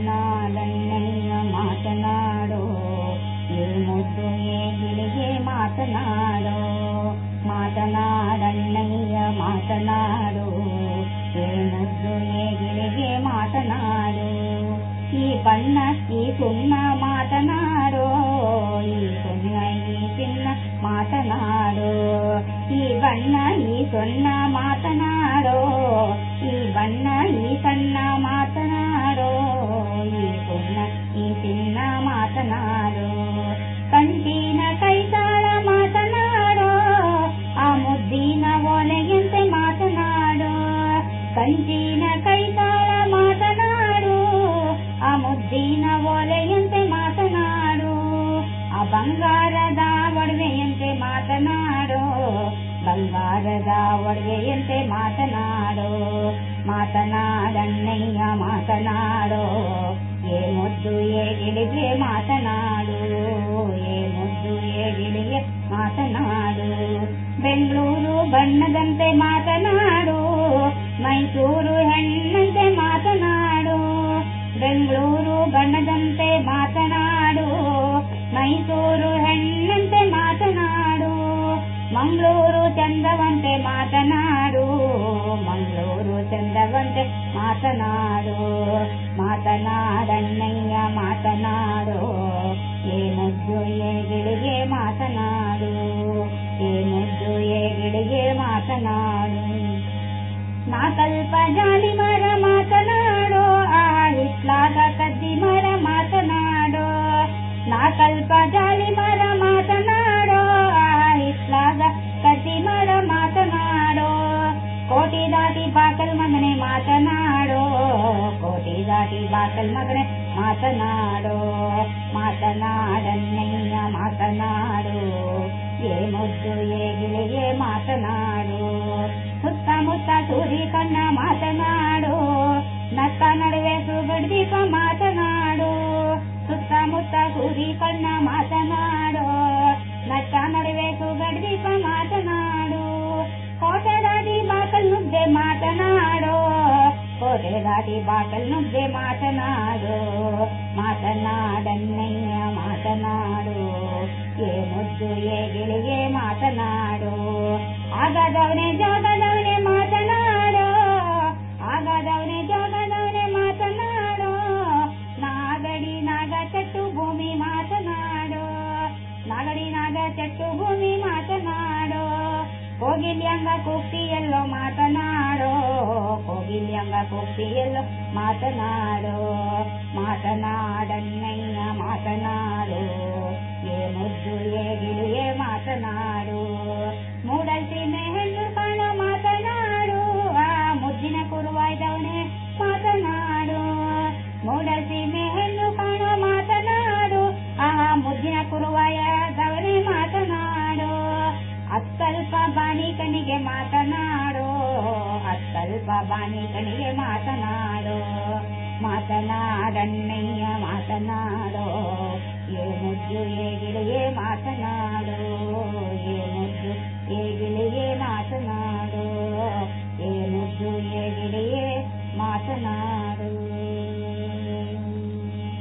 ನಾಡಣ್ಣಯ್ಯ ಮಾತನಾಡೋ ಏ ಮುದ್ದು ಏ ಗಿಳಿಗೆ ಮಾತನಾಡೋ ಮಾತನಾಡಣ್ಣಯ್ಯ ಮಾತನಾಡೋ ಏ ಮುದ್ದು ಏ ಗಿಳಿಗೆ ಮಾತನಾಡೋ ಈ ಬಣ್ಣ ಈ ಸುಣ್ಣ ಮಾತನಾಡೋ ಈ ಸುಣ್ಣ ಈ ಚಿನ್ನ ಮಾತನಾಡೋ ಈ ಬಣ್ಣ ಈ ಸೊನ್ನ ಮಾತನಾಡೋ ಈ ಬಣ್ಣ ಈ ಸಣ್ಣ ಆ ಮುದ್ದಿನ ಒಲೆಯಂತೆ ಮಾತನಾಡು ಆ ಬಂಗಾರದ ಒಡವೆಯಂತೆ ಮಾತನಾಡೋ ಬಂಗಾರದ ಒಡವೆಯಂತೆ ಮಾತನಾಡೋ ಮಾತನಾಡಣ್ಣಯ್ಯ ಮಾತನಾಡೋ ಏ ಮುದ್ದು ಏ ಗಿಳಿಗೆ ಮಾತನಾಡು ಏ ಮುದ್ದು ಏ ಗಿಳಿಗೆ ಮಾತನಾಡು ಬೆಂಗಳೂರು ಬಣ್ಣದಂತೆ ಮಾತನಾಡು ಮೈಸೂರು ಹೆಣ್ಣಂತೆ ಮಾತನಾಡು ಮಂಗಳೂರು ಚಂದವಂತೆ ಮಾತನಾಡು ಮಂಗಳೂರು ಚಂದವಂತೆ ಮಾತನಾಡು ಮಾತನಾಡಣ್ಣಯ್ಯ ಮಾತನಾಡು ಏ ಮುದ್ದು ಏ ಗಿಳಿಗೆ ಮಾತನಾಡು ಏ ಮುದ್ದು ಏ ಗಿಳಿಗೆ ಮಾತನಾಡು ನಾಕಲ್ಪ ಜಾಲಿ ಮರ ದಾಟಿ ಬಾಕಲ್ ಮಗನೆ ಮಾತನಾಡೋ ಕೋಟಿ ದಾಟಿ ಬಾಕಲ್ ಮಗನೆ ಮಾತನಾಡೋ ಮಾತನಾಡನ್ನಯ್ಯ ಮಾತನಾಡು ಏ ಮುದ್ದು ಏ ಗಿಳಿಗೆ ಮಾತನಾಡು ಸುತ್ತಮುತ್ತ ಸೂರಿ ಕಣ್ಣ ಮಾತನಾಡು ನತ್ತ ನಡುವೆ ಕೋಟೆ ದಾಟಿ ಬಾಕಲ್ ನುಗ್ಗೆ ಮಾತನಾಡು ಮಾತನಾಡನ್ನಯ್ಯ ಮಾತನಾಡು ಏ ಮುದ್ದು ಏ ಗಿಳಿಗೆ ಮಾತನಾಡು ಆಗದವನೇ ಜಾಗದವನೇ ಮಾತನಾಡೋ ಆಗದವನೇ ಜಾಗದವನೇ ಮಾತನಾಡೋ ನಾಗಡಿ ನಾಗ ಚೆಟ್ಟು ಭೂಮಿ ಮಾತನಾಡೋ ನಾಗಡಿ ನಾಗ ಚೆಟ್ಟು ಭೂಮಿ ಮಾತನಾಡೋ ಕೋಗಿಲ್ಯಂಗ ಕುಕ್ತಿಯಲ್ಲೋ ಮಾತನಾಡೋ ಕೋಗಿಲ್ಯಂಗ ಒಪ್ಪಿಯಲು ಮಾತನಾಡೋ ಮಾತನಾಡನ್ನಯ್ಯ ಮಾತನಾಡೋ. ಅತ್ತಲ್ಪ ಬಾಣಿಕನಿಗೆ ಮಾತನಾಡೋ ಮಾತನಾಡಣ್ಣಯ್ಯ ಮಾತನಾಡೋ ಏ ಮುದ್ದು ಏ ಗಿಳಿಯೇ ಮಾತನಾಡು